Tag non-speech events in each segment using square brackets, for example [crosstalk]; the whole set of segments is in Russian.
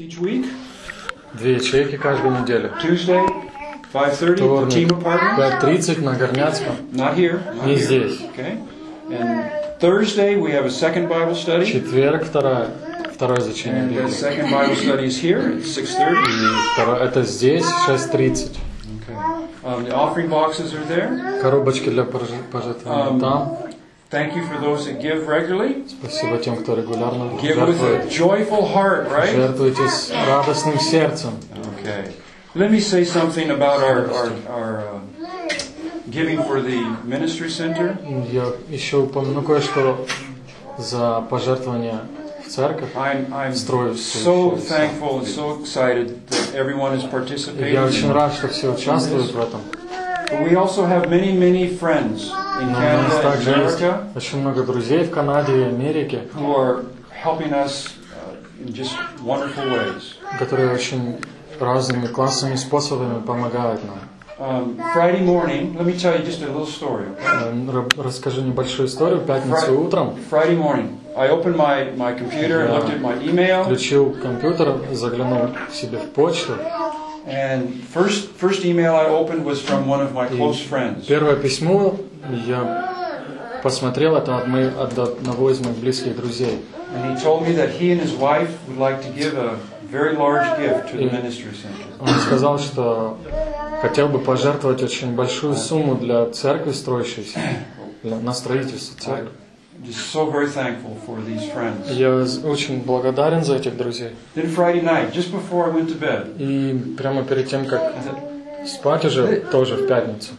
each week. Две ячейки каждую неделю. Tuesday, 5:30 at the team apartment. 5.30 на Горняцком. Not here. Not Не here. здесь. Okay. And Thursday we have a second Bible study. Четверг вторая, второе изучение And the Библии. second Bible study is here at 6:30. Второе- это здесь 6.30. Okay. Um, the offering boxes are there. Коробочки для пожертвований Ам. там. Thank you for those that give regularly. Спасибо тем, кто регулярно Give with a жертвует. joyful heart, right? Жертвуйте с радостным сердцем. Okay. Let me say something about our our, our uh, giving for the ministry center. Я еще упомяну кое-что за пожертвование в церковь. I'm I'm Строю so всё. thankful and so excited that everyone is participating. Я очень рад, что все участвуют в этом. But we also have many many friends In Но у нас Canada and также есть America очень много друзей в Канаде и Америке, who are helping us uh, in just wonderful ways. которые очень разными классными способами помогают нам. Um, Friday morning, let me tell you just a little story. Okay? Э, ра- Расскажу небольшую историю. В пятницу утром Friday morning, I opened my, my computer and looked at my email, включил компьютер, заглянул себе в почту. And first first email I opened was from one of my close friends. Первое письмо я посмотрел, это от, моей- от одного из моих близких друзей. And he told me that he and his wife would like to give a very large gift to the ministry center. Он сказал, что хотел бы пожертвовать очень большую сумму для церкви строящейся, для, на строительство церкви. Just so very thankful for these friends. Я очень благодарен за этих друзей. Then Friday night, just before I went to bed, И прямо перед тем, как спать уже, тоже в пятницу.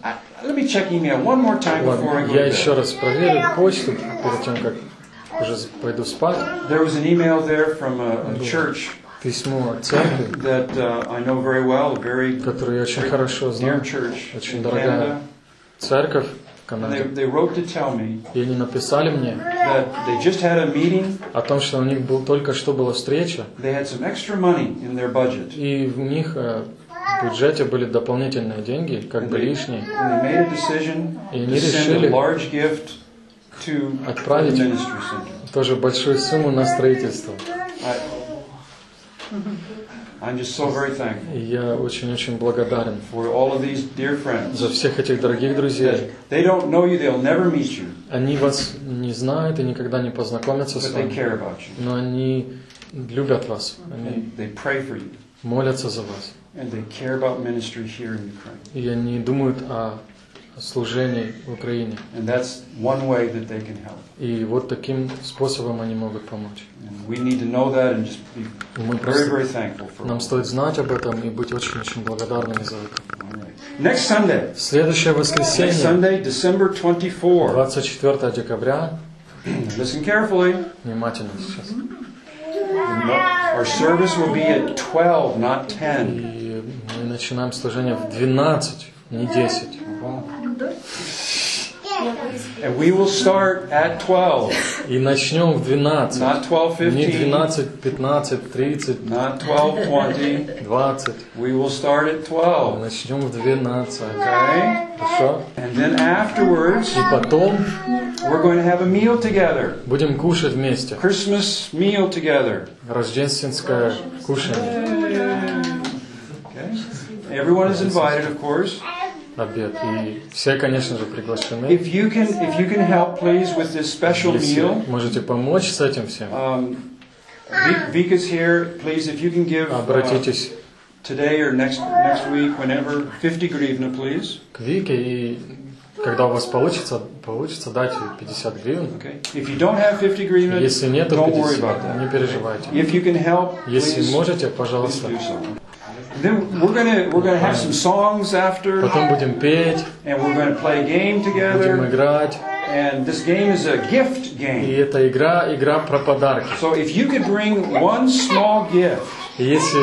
Let me check email one more time before I go я еще раз проверю почту перед тем, как уже пойду спать. There was an email there from a, a church Письмо от церкви, that uh, I know very well, very которую я очень хорошо знаю. Очень дорогая церковь And they, Канаде. they wrote to tell me И они написали мне that they just had a meeting, о том, что у них был, только что была встреча, they had some extra money in their budget. и в них э, в бюджете были дополнительные деньги, как бы лишние. And they made a decision И to они send a решили large gift to the отправить ministry center. тоже большую сумму на строительство. I, I'm just so very thankful И я очень-очень благодарен for all of these dear friends. за всех этих дорогих друзей. They don't know you, they'll never meet you, Они вас не знают и никогда не познакомятся с but they вами, care about you. но они любят вас, они And they pray for you. молятся за вас. And they care about ministry here in Ukraine. И они думают о служении в Украине. And that's one way that they can help. И вот таким способом они могут помочь. And we need to know that and just be мы very, very thankful for нам стоит знать об этом и быть очень-очень благодарными за это. Next Sunday, Следующее next воскресенье, Sunday, December 24. 24 декабря, [clears throat] Listen carefully. внимательно сейчас. Our service will be at 12, not 10. И мы начинаем служение в 12, не 10. And we will start at 12, И начнем в 12. not 12, Не 15, 12, 15, 30, not 12, 20. 20. We will start at 12. Начнем в 12. Okay? Хорошо? And then afterwards, И потом we're going to have a meal together. будем кушать вместе. Christmas meal together. Рождественское кушание, Okay? Everyone is invited, of course. Обед. И все, конечно же, приглашены. If you can, if you can help, please, with this special Если meal. можете помочь с этим всем, Um, Vika's here. Please, if you can give uh, обратитесь today or next next week, whenever, 50 гривна, please. к Вике и когда у вас получится, получится дать ей 50 гривен. Okay. If you don't have 50 гривна, Если нет, то don't worry about 50. that. Не переживайте. If you can help, Если please, можете, please пожалуйста. Then we're gonna we're gonna have some songs after, Потом будем петь, and we're gonna play a game будем together. играть. And this game is a gift И game. эта игра, игра про подарки. So if you could bring one small gift, И если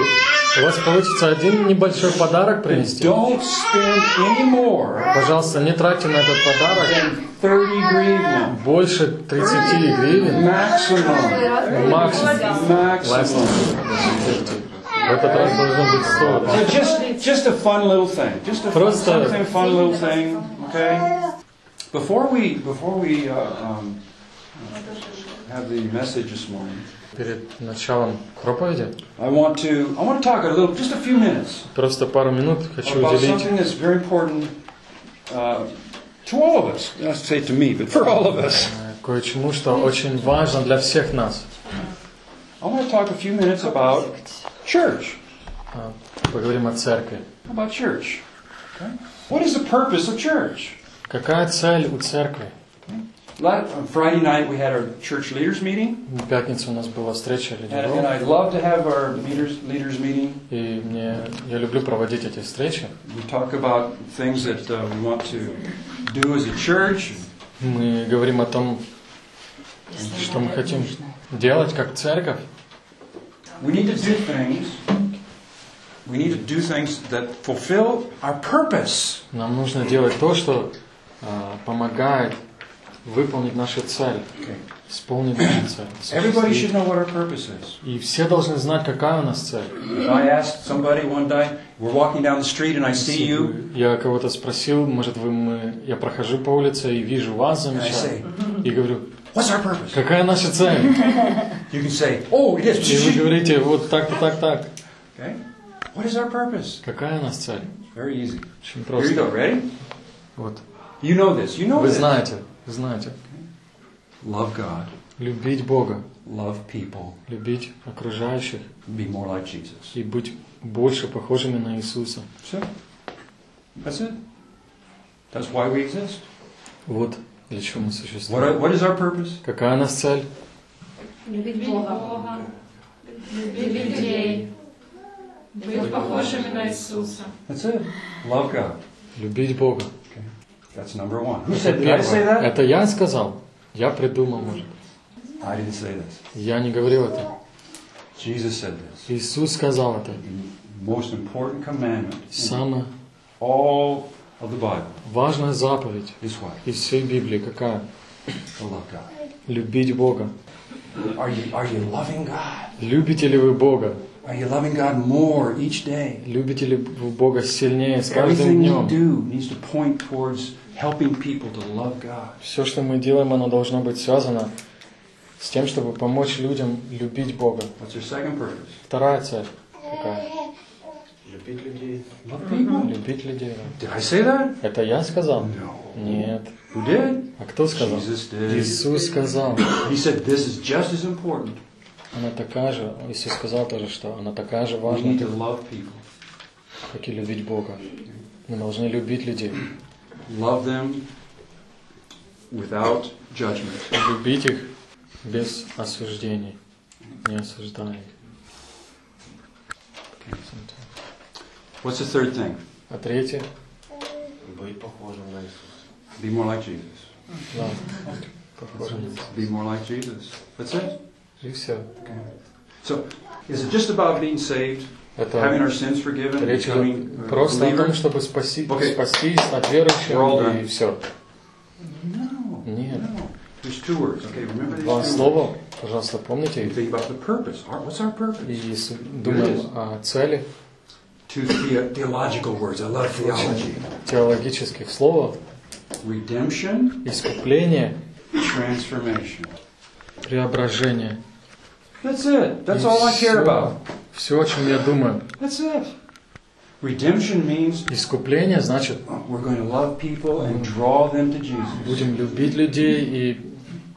у вас получится один небольшой подарок принести, don't spend any more пожалуйста, не тратьте на этот подарок than 30 гривна. больше 30 гривен Maximum. максимум. Last Maximum. В этот раз должно быть 100. So just just a fun little thing. Just a fun, Просто- something fun little thing. Okay. Before we before we uh, um, have the message this morning, Перед началом проповеди I want to I want to talk a little, just a few minutes, просто пару минут хочу about уделить something that's very important uh, to all of us. Not to say to me, but for all of us. э, кое-чему, что очень важно для всех нас. I want to talk a few minutes about church. А, Поговорим о церкви. About church. Okay? What is the purpose of church? Какая цель у церкви? On Friday night, we had our church leaders meeting, В пятницу у нас была встреча and, and лидеров, I'd love to have our leaders leaders meeting. и мне, я люблю проводить эти встречи. We talk about things that uh, we want to do as a church. Мы говорим о том, что мы хотим делать как церковь. We need to do things. We need to do things that fulfill our purpose. Нам нужно делать то, что а, помогает выполнить нашу цель, исполнить нашу цель. [clears throat] Everybody should know what our purpose is. И все должны знать, какая у нас цель. If I asked somebody one day, we're walking down the street and I see you, Я кого-то спросил, может вы мы... Я прохожу по улице и вижу вас замечательно. И говорю, what's our purpose? какая наша цель? [laughs] You can say, oh, it И вы говорите, вот так-то, так-так. Okay? What is our purpose? Какая у нас цель? Very easy. Очень Here you go. просто. Ready? Вот. You know this. You know Вы this. знаете, вы знаете. Love God. Любить Бога, Love people. любить окружающих Be more like Jesus. и быть больше похожими на Иисуса. So, that's it. That's why we exist. Вот для чего мы What, существуем. are, what is our purpose? Какая у нас цель? Любить Бога, любить людей, быть похожими на Иисуса. That's it. Love God. Любить Бога. That's number one. Who Это said? Did I say that? Это я сказал. Я придумал, может. I didn't say this. Я не говорил это. Jesus said this. Иисус сказал это. The most important commandment Самая all of the Bible важная заповедь is what? из всей Библии какая? Love God. Любить Бога. Are you, are you loving God? Любите ли вы Бога? Are you loving God more each day? Любите ли вы Бога сильнее с каждым Everything you днем? do needs to point towards helping people to love God. Все, что мы делаем, оно должно быть связано с тем, чтобы помочь людям любить Бога. What's your second purpose? Вторая цель какая? Love people. Любить людей. Did I say that? Это я сказал? No. Нет. Who did? А кто сказал? Jesus did. Иисус сказал. He said this is just as important. Она такая же, Иисус сказал тоже, что она такая же We важна, need to love people. как и любить Бога. Мы должны любить людей. Love them without judgment. Любить их без осуждений. Не осуждая их. What's the third thing? А третье, Быть похожим на Иисуса. Be more like Jesus. да, похоже на Иисуса. Be more like Jesus. That's it. И все. So, is it just about being saved, having Это our sins forgiven, речь becoming идет a просто о believer? том, чтобы спаси, Окей. спастись, стать We're all верующим done. и все. No. Нет. No. There's two words. Okay, remember these Два two слова, пожалуйста, помните You их. think about the purpose. Our- What's our purpose? И с- думаем о цели Two the- theological words. I love theology. теологических слов. Redemption, Искупление, transformation. преображение. That's it. That's all I care about. Все, о чем я думаю. That's it. Redemption means Искупление значит, uh, we're going to love people and draw them to Jesus будем любить людей и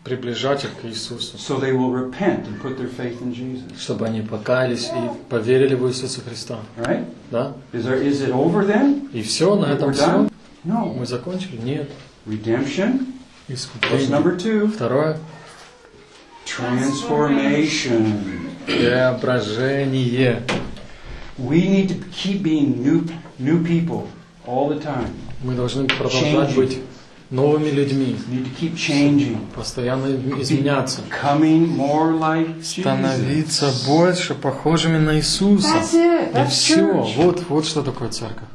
приближать их к Иисусу, so they will repent and put their faith in Jesus. чтобы они покаялись и поверили в Иисуса Христа. Right? Да? Is there is it over then? И все, на этом We're все. done? No. Мы закончили? Нет. Redemption. Искупление. number two? Второе. Transformation. Преображение. We need to keep being new new people all the time. Мы должны продолжать быть новыми людьми, постоянно изменяться, становиться больше похожими на Иисуса. И все. Вот, вот что такое церковь.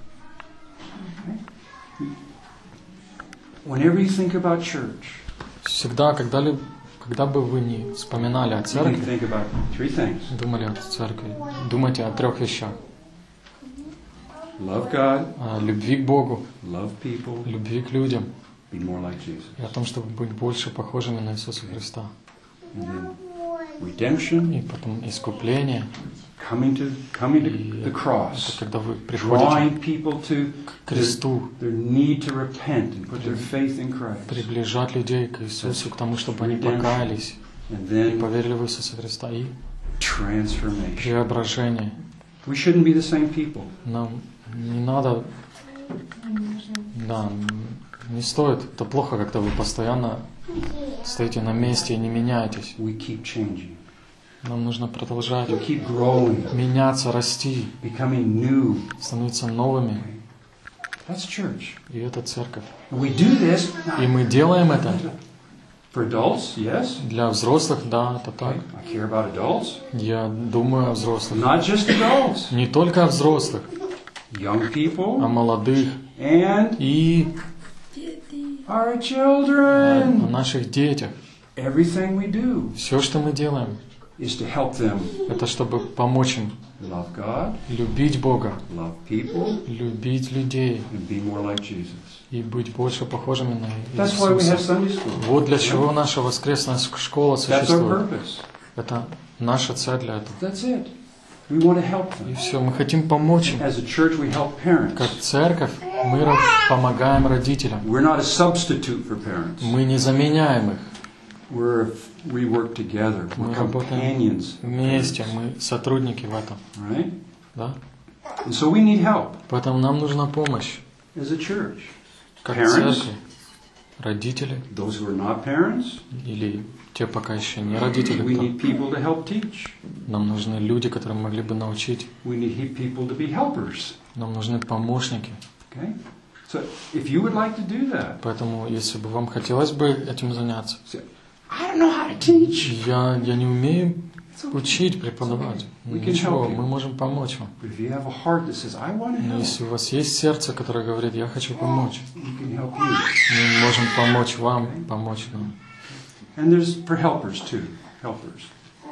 Всегда, когда, ли, когда бы вы ни вспоминали о церкви, думали о церкви, думайте о трех вещах. Love God, О любви к Богу, love people, любви к людям be more like Jesus. и о том, чтобы быть больше похожими на Иисуса Христа. redemption, и потом искупление. coming to coming to the это cross, когда вы приходите drawing people to к кресту, their need to repent and put their faith in Christ, приближать людей к Иисусу, к тому, чтобы они покаялись and и поверили в Иисуса Христа. И transformation. преображение. We shouldn't be the same people. Нам не надо, да, не стоит. Это плохо, когда вы постоянно стоите на месте и не меняетесь. We keep changing. Нам нужно продолжать We keep growing, меняться, расти, becoming new. становиться новыми. That's church. И это церковь. We do this И мы делаем это for adults, yes. для взрослых, да, это так. I care about adults. Я думаю о взрослых. Not just adults. Не только о взрослых, Young о people молодых and и our о children. наших детях. Everything we do Все, что мы делаем, is to help them это чтобы помочь им love God, любить Бога, love people, любить людей and be more like Jesus. и быть больше похожими на That's why we have. Sunday school. Вот для чего наша воскресная школа That's our существует. purpose. Это наша цель для этого. That's it. We want to help И все, мы хотим помочь им. As a church, we help parents. Как церковь мы помогаем родителям. We're not a substitute for parents. Мы не заменяем их. We're we work together. We're Мы работаем companions. вместе, мы сотрудники в этом. Right? Да? And so we need help Поэтому нам нужна помощь, as a church. как Parents. церкви, родители Those who are not parents, или те пока еще не we родители. кто- need people to help teach. Нам нужны люди, которые могли бы научить. We need he- people to be helpers. Нам нужны помощники. Okay? So if you would like to do that, Поэтому, если бы вам хотелось бы этим заняться, say, I don't know how to teach. я, я не умею okay. учить, преподавать. We Ничего, мы можем помочь вам. Says, Но если у вас есть сердце, которое говорит, я хочу помочь, we мы можем помочь вам, помочь нам. And there's for helpers too. Helpers.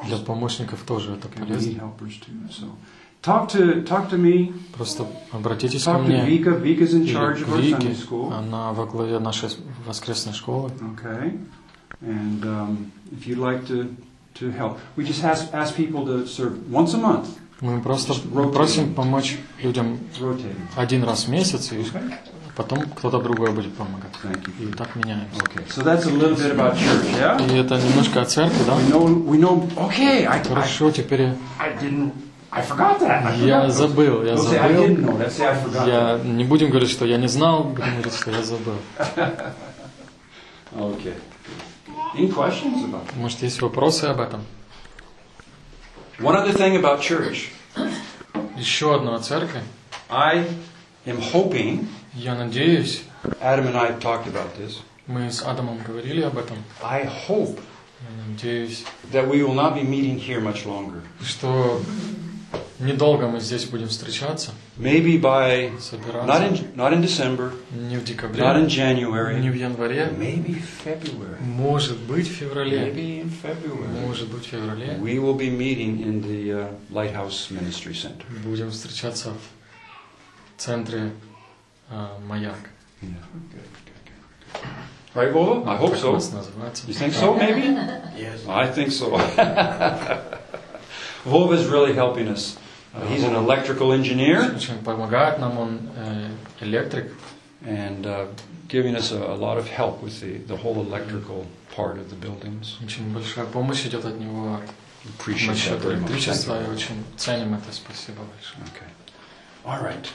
Для помощников тоже это Okay, we полезно. need helpers too. So talk to talk to me. Просто обратитесь ко Talk to мне. Vika. Vika's in или charge к of our Sunday Вике. school. Она во главе нашей воскресной школы. Okay. And um, if you'd like to, to help, we just ask, ask people to serve once a month, Мы просто Just rotate. просим помочь людям rotating. один раз в месяц, и Okay. потом кто-то другой будет помогать. И так меняемся. Okay. So that's a little bit about church, yeah? И это немножко о церкви, да? We know, we know, okay, I, Хорошо, теперь I didn't, I forgot that. I я forgot. забыл, я say I didn't забыл. know, let's say I forgot Я не будем говорить, что я не знал, будем говорить, что я забыл. that. Okay. Any questions about that? Может, есть вопросы об этом? One other thing about church. Еще одно о церкви. I am hoping, Я надеюсь, Adam and I have talked about this, мы с Адамом говорили об этом. I hope Я надеюсь, that we will not be meeting here much longer. что недолго мы здесь будем встречаться, Maybe by, not собираться. in, not in December, Не в декабре, not in не January, в январе, maybe February. может быть в феврале. Maybe in February. Может быть в феврале. We will be meeting in the uh, Lighthouse Ministry Center. Будем встречаться в центре а, Маяк. Yeah. Good, good, good. Right, Vova? I hope Так so. нас называется. You think so, maybe? Yes. I think so. Vova's really helping us. Uh, he's an electrical engineer Очень помогает нам, он э, электрик, and uh, giving us a, a lot of help with the, the whole electrical part of the buildings. очень большая помощь идет от него Appreciate that насчет very much. Thank электричества, you. и очень ценим это, спасибо большое. Okay. All right.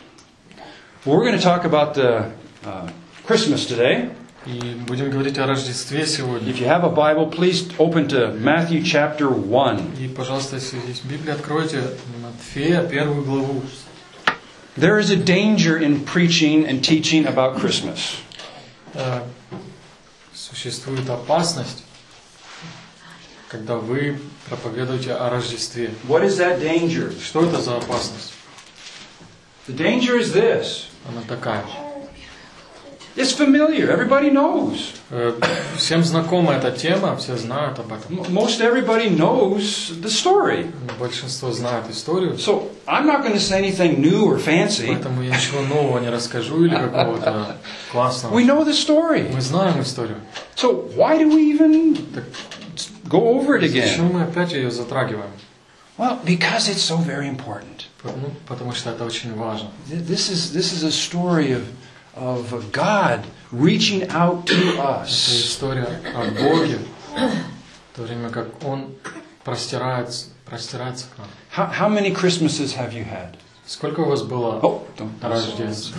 Well, we're going to talk about the uh, Christmas today. И будем говорить о Рождестве сегодня. If you have a Bible, please open to Matthew chapter 1. И, пожалуйста, если есть Библия, откройте Матфея, первую главу. There is a danger in preaching and teaching about Christmas. Э, Существует опасность, когда вы проповедуете о Рождестве. What is that danger? Что это за опасность? The danger is this Она такая. it's familiar, everybody knows. Э, Всем знакома эта тема, все знают об этом. M- Most everybody knows the story. Большинство знает историю, So I'm not going to say anything new or fancy. поэтому я ничего нового не расскажу или какого-то [laughs] классного. We know the story. Мы знаем историю. So why do we even Так go over it Зачем again? мы опять ее затрагиваем? Well, because it's so very important. Ну, потому что это очень важно. Th- This is, this is a story of, of God reaching out to Это us. история о Боге, в то время как Он простирается, простирается к нам. How, how many Christmases have you had? Сколько у вас было Oh, don't. Рождеств?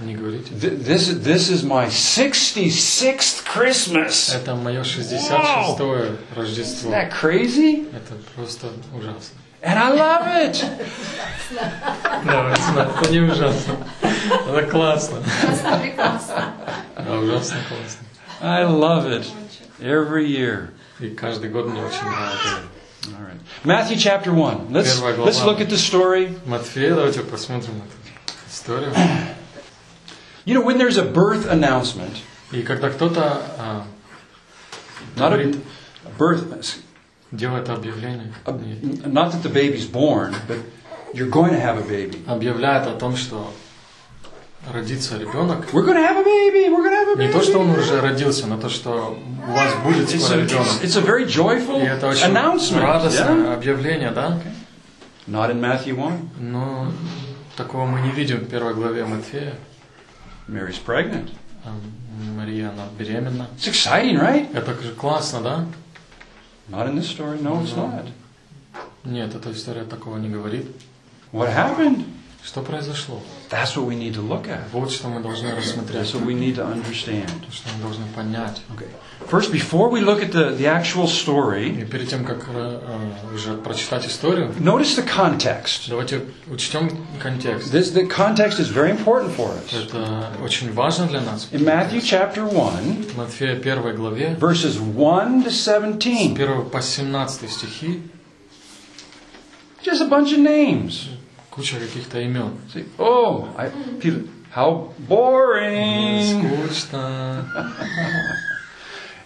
Не говорите. Th- This, this is my 66th Christmas. Это мое 66-е Рождество. Isn't that crazy? Это просто ужасно. And I love it. Да, это, это не ужасно. Это классно. Просто прекрасно. Да, ужасно классно. I love it every year. И каждый год мне очень нравится. All right. Matthew chapter 1. Let's, Первая глава. let's look at the story. Матфея, давайте посмотрим эту историю. You know, when there's a birth announcement, И когда кто-то а, not a, говорит, a birth, делает объявление, not that the baby's born, but you're going to have a baby. объявляет о том, что родится ребенок, We're going to have a baby. We're going to have a не baby. то, что он уже родился, но то, что у вас будет It's скоро a, ребенок. it's a very joyful И это очень announcement. радостное Yeah? объявление, да? Not in Matthew 1. Но такого мы не видим в первой главе Матфея. Mary's pregnant. Мария, она беременна. It's exciting, right? Это же классно, да? Not in this story. No, it's not. Нет, эта история такого не говорит. What happened? Что произошло? That's what we need to look at. Вот что мы должны That's рассмотреть, what we need to understand. что мы должны понять. Okay. First, before we look at the, the actual story, И перед тем, как э, э, уже прочитать историю, notice the context. давайте учтем контекст. This, the context is very important for us. Это очень важно для нас. In Matthew chapter 1, В Матфея первой главе, verses 1 to с 17, 1 по 17 стихи, just a bunch of names. куча каких-то имен. See, oh, I, people, how boring. Скучно. [laughs]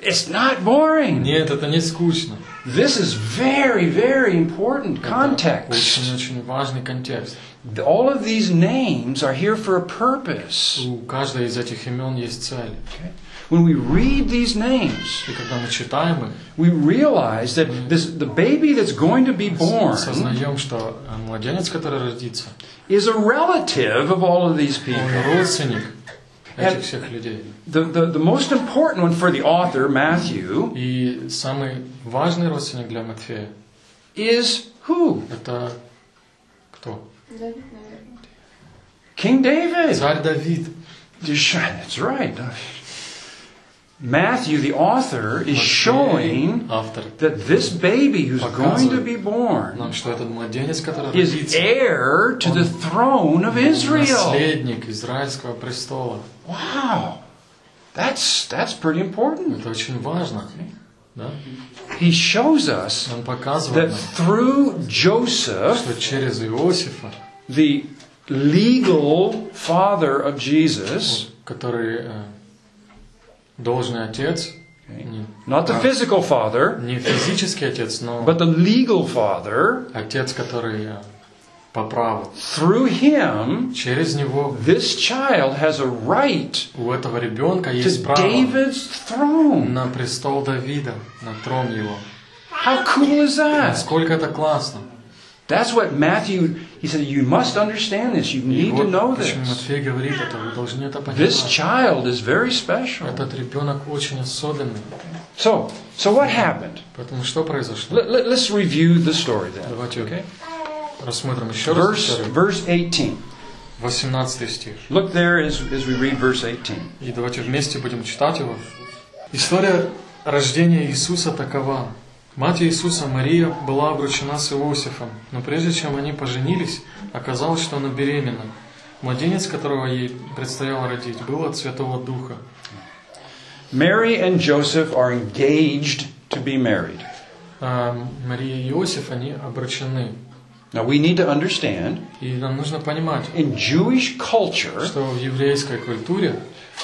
It's not boring. Нет, это не скучно. This is very, very important Это context. очень-очень важный контекст. All of these names are here for a purpose. У каждой из этих имен есть цель. When we read these names, И когда мы читаем их, we realize that this, the baby that's going to be born сознаем, что э, младенец, который родится, is a relative of all of these он people. родственник этих всех людей. The, the, the most important one for the author, Matthew, И самый важный родственник для Матфея is who? это кто? King David. Царь Давид. That's right. Matthew, the author, is showing that this baby who's going to be born is heir to the throne of Israel. Wow. That's, that's pretty important. He shows us that through Joseph, the legal father of Jesus, должный отец, не, not the physical father, не физический отец, но but the legal father, отец, который э, по праву. through him, Через него this child has a right у этого ребенка есть право David's throne. на престол Давида, на трон его. How cool is that? Насколько это классно. That's what Matthew, he said, you must understand this. You need to вот know почему this. Матфей говорит это, вы должны это This понимать. child is very special. Этот ребенок очень особенный. So, so what happened? Поэтому что произошло? Let, let, us review the story then. Давайте Okay? рассмотрим еще раз Verse, историю. verse 18. 18 стих. Look there as, as we read verse 18. И давайте вместе будем читать его. История рождения Иисуса такова. Мать Иисуса Мария была обручена с Иосифом, но прежде чем они поженились, оказалось, что она беременна. Младенец, которого ей предстояло родить, был от Святого Духа. Mary and Joseph are engaged to be married. А Мария и Иосиф, они обручены. Now we need to understand И нам нужно понимать, in Jewish culture, что в еврейской культуре,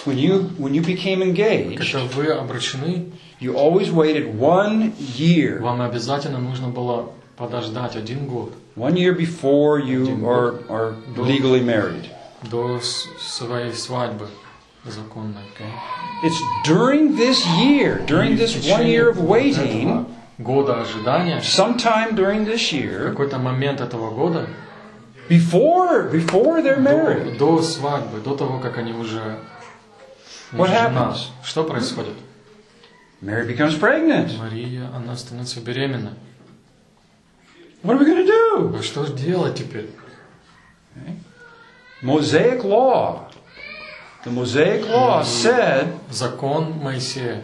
when you when you became engaged, когда вы обручены, you always waited one year, вам обязательно нужно было подождать один год one year before you are, are legally married. до своей свадьбы законной. It's during this year, during this one year of waiting, года ожидания, sometime during this year, какой-то момент этого года, before before they're до, married, до свадьбы, до того, как они уже What happens? что происходит? Mary becomes pregnant. Мария, она становится беременна. What are we going to do? А что делать теперь? Mosaic law. The Mosaic law said Закон Моисея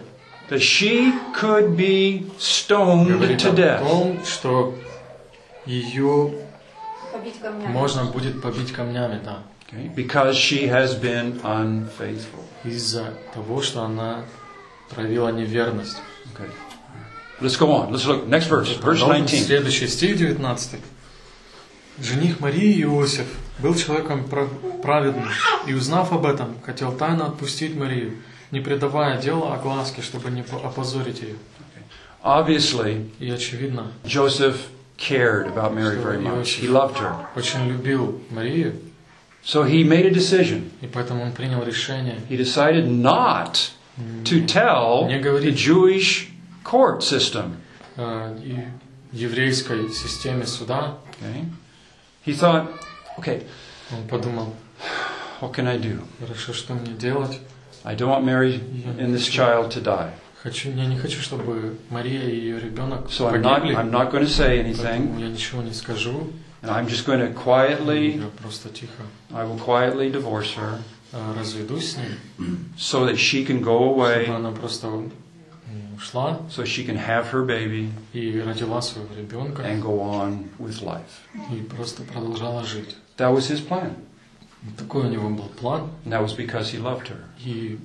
that she could be stoned to death. том, что ее можно будет побить камнями, да, Okay? Because she has been unfaithful. из-за того, что она проявила неверность. Okay. Let's go on. Let's look. Next verse. Verse Продолжим 19. Следующий стих 19. Жених Марии Иосиф был человеком пра- праведным, и узнав об этом, хотел тайно отпустить Марию, не предавая дела огласке, чтобы не по- опозорить ее. Obviously, И очевидно, Joseph cared about Mary very much. He loved her. очень любил Марию, So he made a decision. и поэтому он принял решение He decided not to tell Не the говорить. Jewish court system. э, и еврейской системе суда. Okay? He thought, okay, Он подумал, what can I do? хорошо, что мне делать? I don't want Mary and this child to die. Хочу, я не хочу, чтобы Мария и ее ребенок So I'm not, погибли. I'm not going to say Поэтому anything. я ничего не скажу. And I'm just going to quietly, Я просто тихо I will quietly divorce her э, разведусь с ней, so that she can go чтобы away, она просто м, ушла so she can have her baby и родила своего ребенка and go on with life. и просто продолжала жить. That was his plan. Вот Такой у него был план, And that was because he loved her. и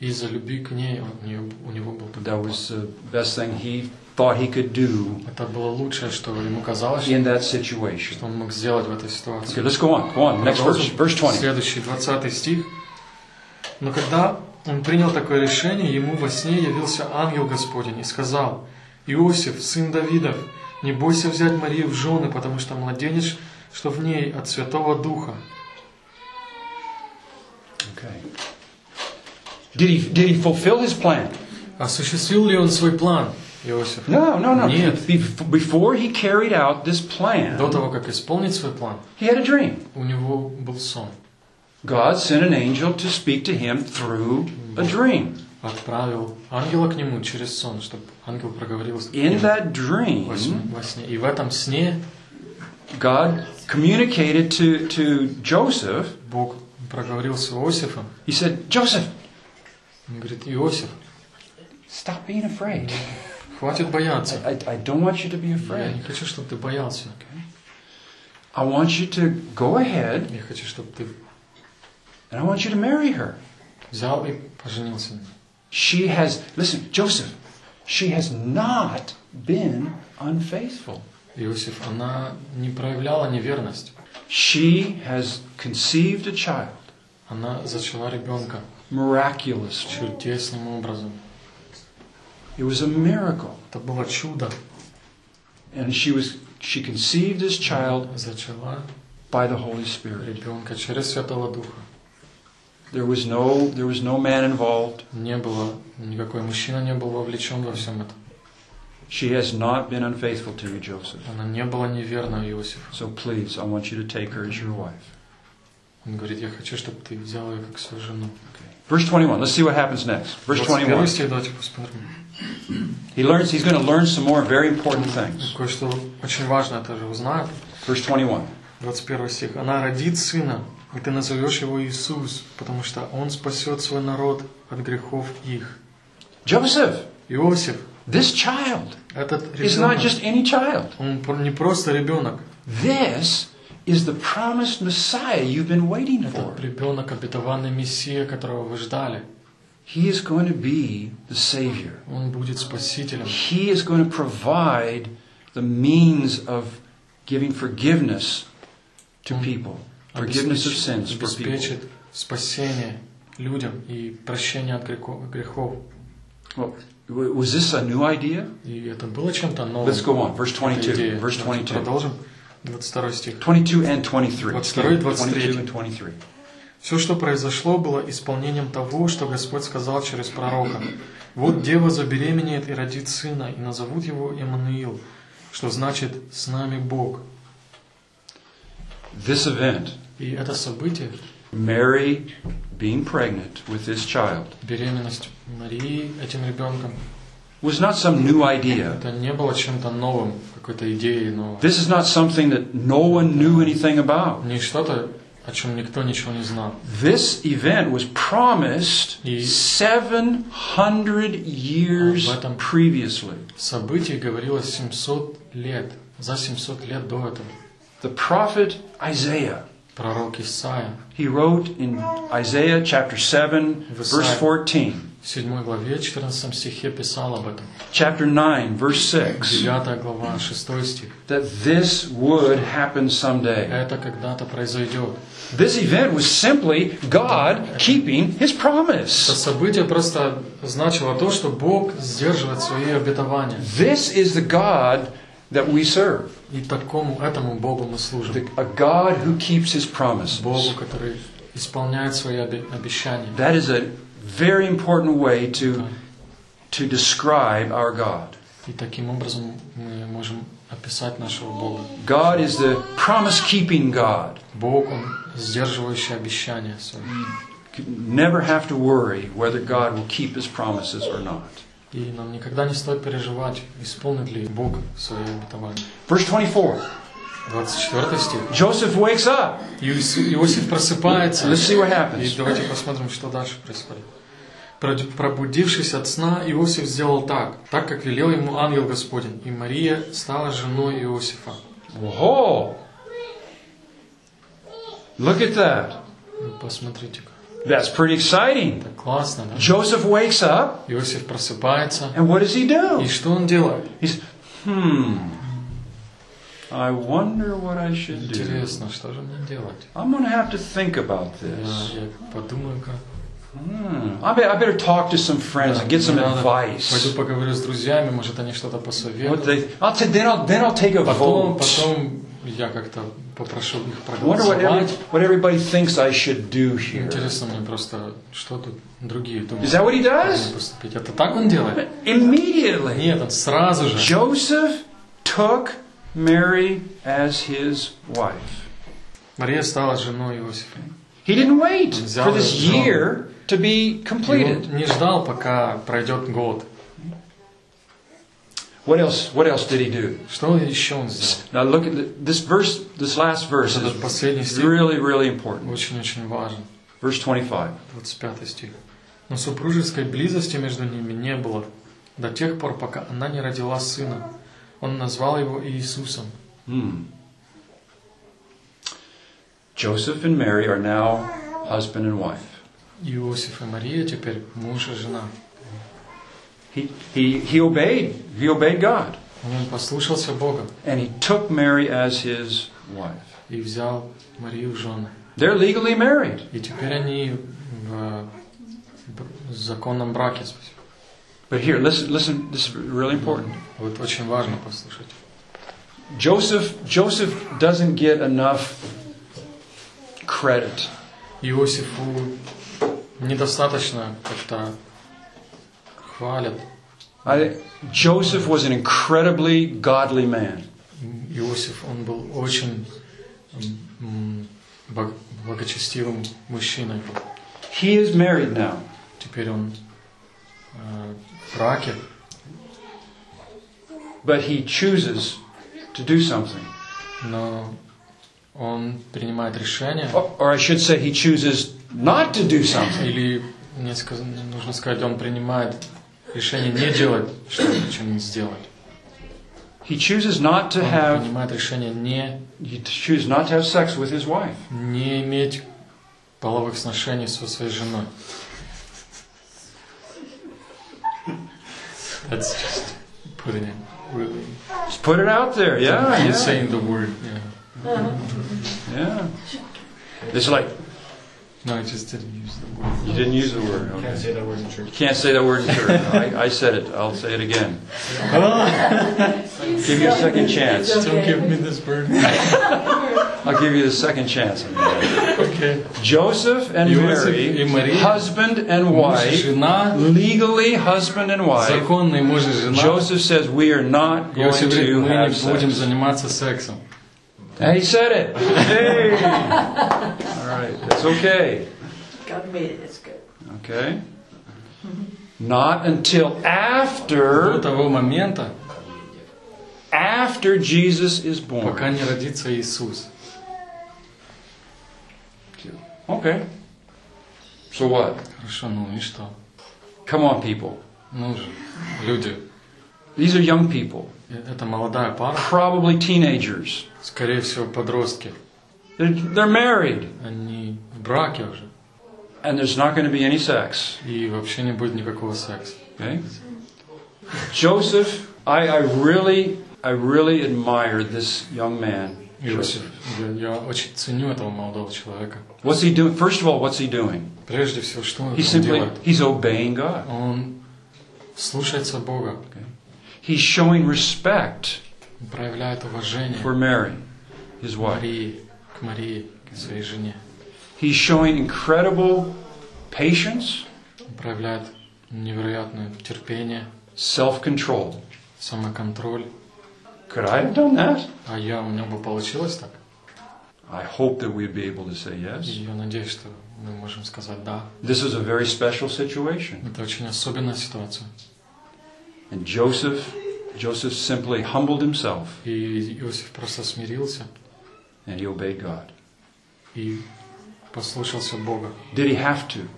из-за любви к ней у, нее, у него был такой That план. was the best thing he thought he could do Это было лучшее, что ему казалось, in that situation. что он мог сделать в этой Okay, ситуации. let's go on. Go on. Next verse. Verse 20. Следующий, 20 стих. Но когда он принял такое решение, ему во сне явился ангел Господень и сказал, «Иосиф, сын Давидов, не бойся взять Марию в жены, потому что младенец, что в ней от Святого Духа». Okay. Did he, did he fulfill his plan? Осуществил ли он свой план, Иосиф? No, no, no. Нет. Bef- Before he carried out this До plan, того, как исполнить свой план, he had a dream. у него был сон. God sent an angel to speak to him through a dream. Отправил ангела к нему через сон, чтобы ангел проговорил с In ним that во сне- dream, во сне. И в этом сне God communicated to, to Joseph. Бог проговорил с Иосифом. He said, Joseph, Он говорит, Иосиф, stop being afraid. [laughs] хватит бояться. I, I don't want you to be Я afraid. не хочу, чтобы ты боялся. I want you to go ahead Я хочу, чтобы ты and I want you to marry her. взял и поженился. She has, listen, Joseph, she has not been unfaithful. Иосиф, она не проявляла неверность. She has conceived a child Она зачала ребенка miraculously. чудесным образом. It was a miracle. Это было чудо. And she was she conceived this child Зачала by the Holy Spirit. ребенка через Святого Духа. There was no there was no man involved. Не было, никакой мужчина не был вовлечен во всем этом. She has not been unfaithful to you, Joseph. Она не была неверна Иосифу. So please, I want you to take her as your wife. Он говорит, я хочу, чтобы ты взял ее как свою жену. Verse 21. Let's see what happens next. Verse 21 21. стих, давайте посмотрим. He learns he's going to learn some more very important things. Кое-что очень важное тоже узнает. Verse 21. 21 стих. Она родит сына, и ты назовешь его Иисус, потому что он спасет свой народ от грехов их. Joseph, Иосиф, this child этот is not ребенок, just any child. он не просто ребенок, This is the promised Messiah you've been waiting for. это ребенок, обетованный Мессия, которого вы ждали. He is going to be the Savior. Он будет спасителем. He is going to provide the means of giving forgiveness to Он people, forgiveness of sins for people. обеспечит спасение людям и прощение от греко- грехов. Well, w- was this a new idea? И это было чем-то новым. Let's go on. Verse Эта 22. идея. Verse Давайте 22. Продолжим. 22 стих. 22 and 23. 22 Excuse me, 23. 22 and 23. Все, что произошло, было исполнением того, что Господь сказал через пророка. Вот дева забеременеет и родит сына, и назовут его Иммануил, что значит «с нами Бог». This event, И это событие, Mary being pregnant with this child, беременность Марии этим ребенком, was not some new idea. это не было чем-то новым, какой-то идеей новой. This is not something that no one knew anything about. Не что-то, о чем никто ничего не знал. This event was promised И- 700 years Об этом- previously. Событие говорилось 700 лет, за 700 лет до этого. The prophet Isaiah, Пророк Исаия he wrote in Isaiah chapter 7, verse 14, В 7 главе 14 стихе писал об этом. chapter 9, verse 6, 9 глава 6 стих. that this would happen someday. Это когда-то произойдет. This event was simply God keeping his Это promise. событие просто значило то, что Бог сдерживает свои обетования. This is the God that we serve, И такому, этому Богу мы служим. the- a God who keeps his Богу, promises. который исполняет свои обе- обещания. That is a very important way to, to describe our God. И таким образом мы можем описать нашего Бога. God is the promise keeping God. Бог, Он сдерживающий обещания свои. You never have to worry whether God will keep his promises or not. И нам никогда не стоит переживать, исполнит ли Бог свои обетования. Verse 24 24 стих. Joseph wakes up. Иос- Иосиф просыпается. Let's see what И happens. давайте посмотрим, что дальше происходит. Пробудившись от сна, Иосиф сделал так, так как велел ему ангел Господень, и Мария стала женой Иосифа. Whoa! Look at that. Ну, Посмотрите-ка, That's pretty exciting. классно, да? Joseph wakes up, Иосиф просыпается, and what does he и do? что он делает? He's, hmm, I wonder what I should do. Интересно, что же мне делать? I'm going to have to think about Я, this. я подумаю-ка. Hmm. I, be- I better talk to some friends and get some Мне надо- Пойду advice. поговорю с друзьями, может они что-то What посоветуют. they, I'll ta- then, I'll, then I'll take a Потом, vote. потом я как-то попрошу их I wonder what, every, проголосовать. what everybody thinks I should do here. Интересно мне просто, что тут другие думают. Is that what he как does? мне поступить. Это так он делает? Immediately. Нет, он сразу же. Joseph took Mary as his wife. Мария стала женой Иосифа. He didn't wait for this year to be completed. не ждал, пока пройдет год. What else? What else did he do? Что еще он сделал? Now look at the, this verse. This last verse is really, really important. очень-очень важен. Verse 25. 25 стих. Но супружеской близости между ними не было до тех пор, пока она не родила сына. Он назвал его Иисусом. Hmm. Joseph and Mary are now husband and wife. Иосиф и Мария теперь муж и жена. He, he, he obeyed. He obeyed God. Он послушался Бога And he took Mary as his wife. и взял Марию в жены. They're legally married. И теперь они в б- законном браке. But here, listen, listen, this is really important. Вот очень важно послушать. Joseph, Joseph doesn't get enough credit. Иосифу недостаточно как-то хвалят. I, Joseph was an incredibly godly man. Иосиф, он был очень м, бог- благочестивым мужчиной. был. He is married now. Теперь он в браке, but he chooses to do something. но он принимает решение, Or, I should say, he chooses not to do something. или, мне нужно сказать, он принимает решение не делать что-то, чем сделать. He chooses not to have принимает решение не, he chooses not to have sex with his wife. не иметь половых сношений со своей женой. That's just putting it really... Just put it out there. Yeah, He's yeah, saying the word, yeah. Uh-huh. yeah. It's like No, I just didn't use the word. you didn't use the word. Okay. Can't say that word in church. You can't say that word in church. No, [laughs] I, I said it. I'll say it again. [laughs] Give you a second chance. Don't give me this word. [laughs] I'll give you the second chance. on that. Окей. Joseph and Иосиф Mary, и Мария, husband and Муж и wife, жена, legally husband and wife. законный муж и жена. Joseph says we are not going Иосиф говорит, to мы have не будем sex. заниматься сексом. And he said it. Hey. All right, that's okay. God made it, it's good. Okay. Not until До after того момента, after Jesus is пока born. не родится Иисус. Okay. So what? Хорошо, ну и что? Come on, people. Ну же, люди, These are young people, это молодая пара, probably teenagers. скорее всего подростки. They're, they're married, Они в браке уже. and there's not going to be any sex. И вообще не будет никакого секса. Okay. Joseph, I, I really, I really admire this young man. Иосиф, я, я очень ценю этого молодого человека. What's he doing? First of all, what's he doing? Прежде всего, что он He simply, делает? he's obeying God. Он слушается Бога, He's showing respect проявляет уважение for Mary, his wife. Марии, к Марии, к своей жене. He's showing incredible patience, проявляет невероятное терпение, self-control. самоконтроль. Could I have done that? А я, у меня бы получилось так. I hope that we'd be able to say И yes. я надеюсь, что мы можем сказать «да». This is a very special situation. Это очень особенная ситуация. And Joseph, Joseph simply humbled himself И Иосиф просто смирился and he obeyed God. и послушался Бога. Did he have to?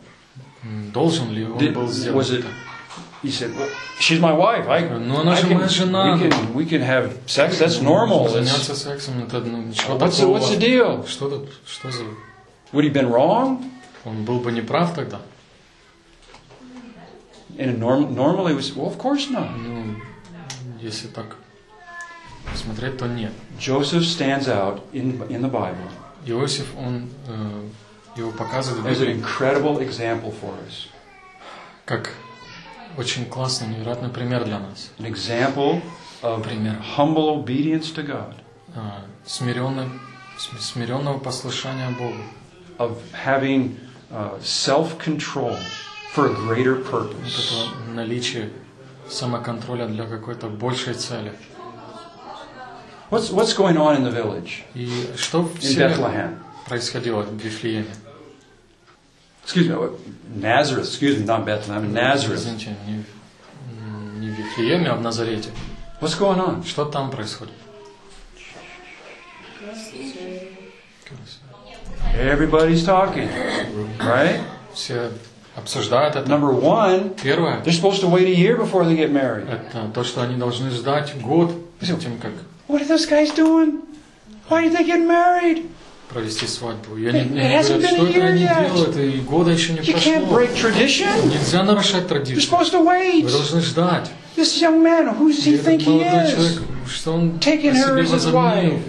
М, Должен ли он Did- был was сделать it- это? He said, well, "She's my wife. I, Ну, она I же can, моя жена. we can we can have sex. That's normal. That's, Заняться сексом, это ну, ничего what's, the, такого. what's the deal? Что тут, что за... Would he been wrong? Он был бы неправ тогда? And a norm, normally, we say, well, of course not. Ну, если так посмотреть, то нет. Joseph stands out in in the Bible Иосиф, он э, его показывает в as an Библии incredible example for us. как очень классный, невероятный пример для нас. An example of Пример. humble obedience to God, А, смиренный, см- смиренного послушания Богу, of having uh, self-control for a greater purpose. этого наличия самоконтроля для какой-то большей цели. What's what's going on in the village И что в in Bethlehem? происходило в Вифлееме? Excuse me, what- Nazareth. Excuse me, not Bethlehem, Nazareth. Извините, не, в- не в Вифлееме, а в Назарете. What's going on? Что там происходит? Everybody's talking, right? Все обсуждают это. Number one, Первое, they're supposed to wait a year before they get married. это то, что они должны ждать год перед тем, как What are those guys doing? Why did they get married? провести свадьбу. И они, It они hasn't говорят, been что a это year они yet. делают, и года еще не You can't прошло. break tradition. Нельзя нарушать You're традиции. supposed to wait. Вы должны ждать. This young man, who does he И think этот he молодой is? человек, что он Taking о her себе as his возомнил, wife.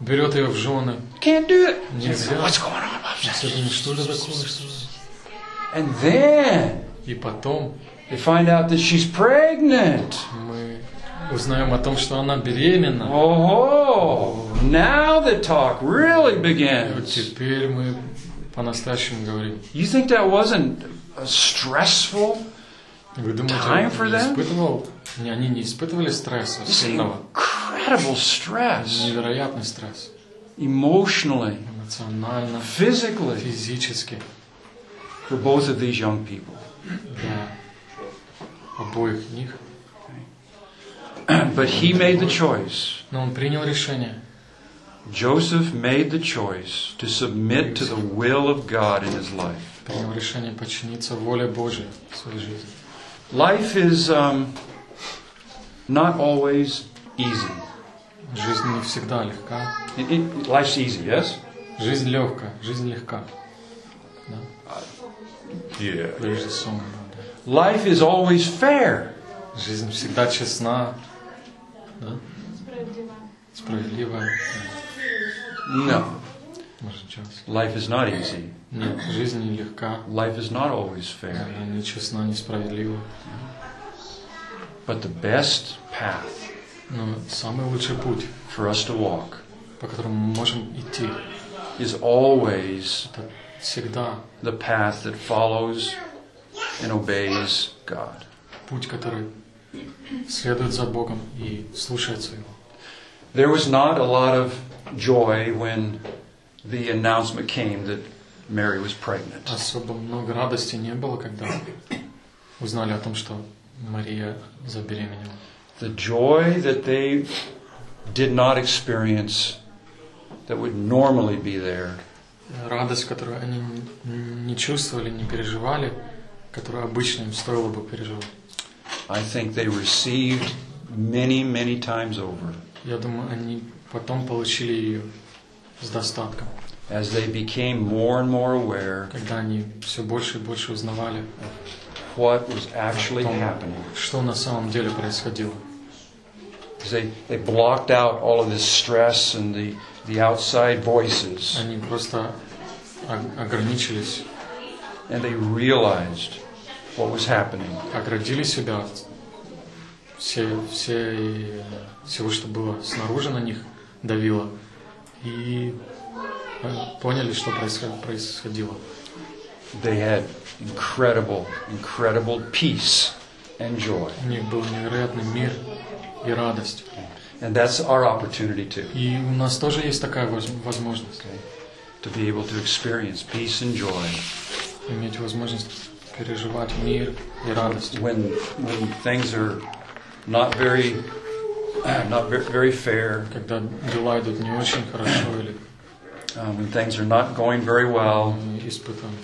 берет ее в жены. Can't do it. Нельзя. What's going on? Все думают, что это такое? Что это? And then И потом they find out that she's pregnant. Узнаем о том, что она беременна. Oh, now the talk really begins. теперь мы по-настоящему говорим. You think that wasn't stressful? Вы думаете, Time for them? испытывал, не, они не испытывали стресса сильного? incredible stress, Невероятный стресс. emotionally, Эмоционально, physically, физически. for both of these young people. Для обоих них. [clears throat] But he made the choice. Но он принял решение. Joseph made the choice to submit to the will of God in his life. Принял решение подчиниться воле Божьей в своей жизни. Life is um, not always easy. Жизнь не всегда легка. It- it- life's easy, yes? Жизнь легкая, жизнь легка. Да, Yeah. прежде всего. да. Life is always fair. Жизнь всегда честна, да? справедливая. No, Может, час. life is not easy. Нет, жизнь не легка, Life is not always fair. она не честна, не справедлива. But the best path Но самый лучший путь, for us to walk по которому мы можем идти, is always это всегда the path that follows and obeys God. путь, который следует за Богом и слушается Его. There was not a lot of joy when the announcement came that Mary was pregnant. Особо много радости не было, когда узнали о том, что Мария забеременела. The joy that they did not experience that would normally be there Радость, которую они не чувствовали, не переживали, которую обычно им стоило бы переживать. I think they received many, many times over Я думаю, они потом получили ее с достатком, as they became more and more aware когда они все больше и больше узнавали what was actually о том, happening. что на самом деле происходило. 'Cause They, they blocked out all of this stress and the, the outside voices, Они просто о- ограничились, and they realized what was happening. оградили себя все, все, всего, что было снаружи на них, давило, и э, поняли, что происход- происходило. They had incredible, incredible peace and joy. У них был невероятный мир и радость. And that's our opportunity too, И у нас тоже есть такая воз- возможность. to be able to experience peace and joy Иметь возможность переживать мир и радость. when, when things are not very, not ve- very fair, Когда дела идут не очень хорошо или um, when things are not going very well, мы испытываем,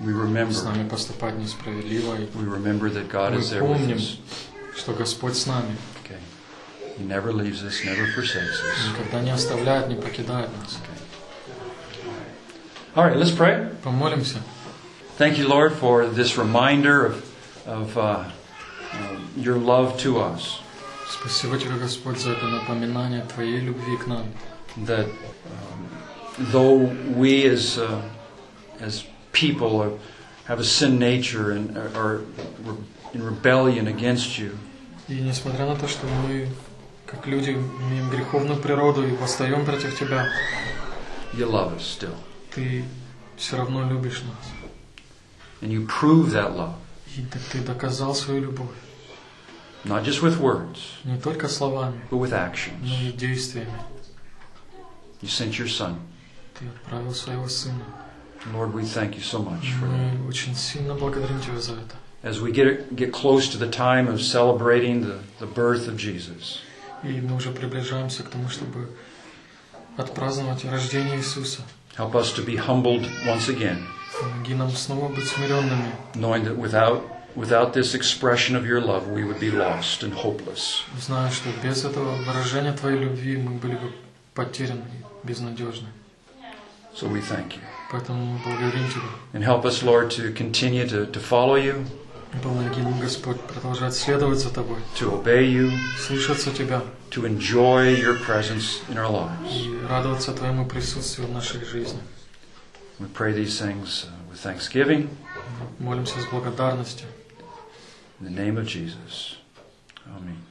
we с remember, нами поступать несправедливо, и we remember that God мы is there with помним, us. что Господь с нами, Okay. He never leaves us, never forsakes us. никогда не оставляет, не покидает нас. All right, let's pray. Помолимся. Thank you, Lord, for this reminder of, of uh, uh, your love to us. Спасибо Тебе, Господь, за это напоминание Твоей любви к нам. That um, though we as, uh, as people are, have a sin nature and are, are in rebellion against you, И несмотря на то, что мы, как люди, имеем греховную природу и восстаем против Тебя, you love us still. Ты все равно любишь нас. And you prove that love, И ты, доказал свою любовь. not just with words, Не только словами, but with но actions. и действиями. You sent your Son. Ты отправил своего Сына. Lord, we thank you so much for that. Мы очень сильно благодарим Тебя за это. As we get, get close to the time of celebrating the, the birth of Jesus, И мы уже приближаемся к тому, чтобы отпраздновать рождение Иисуса. help us to be humbled once again, Помоги нам снова быть смиренными, knowing that without, without this expression of your love, we would be lost and hopeless. зная, что без этого выражения Твоей любви мы были бы потеряны и безнадежны. So we thank you. Поэтому мы благодарим Тебя. And help us, Lord, to continue to, to follow you, Помоги нам, Господь, продолжать следовать за Тобой, to obey you, слушаться Тебя to enjoy your presence in our lives. и радоваться Твоему присутствию в нашей жизни. We pray these things uh, with thanksgiving Молимся с благодарностью. in the name of Jesus. Amen.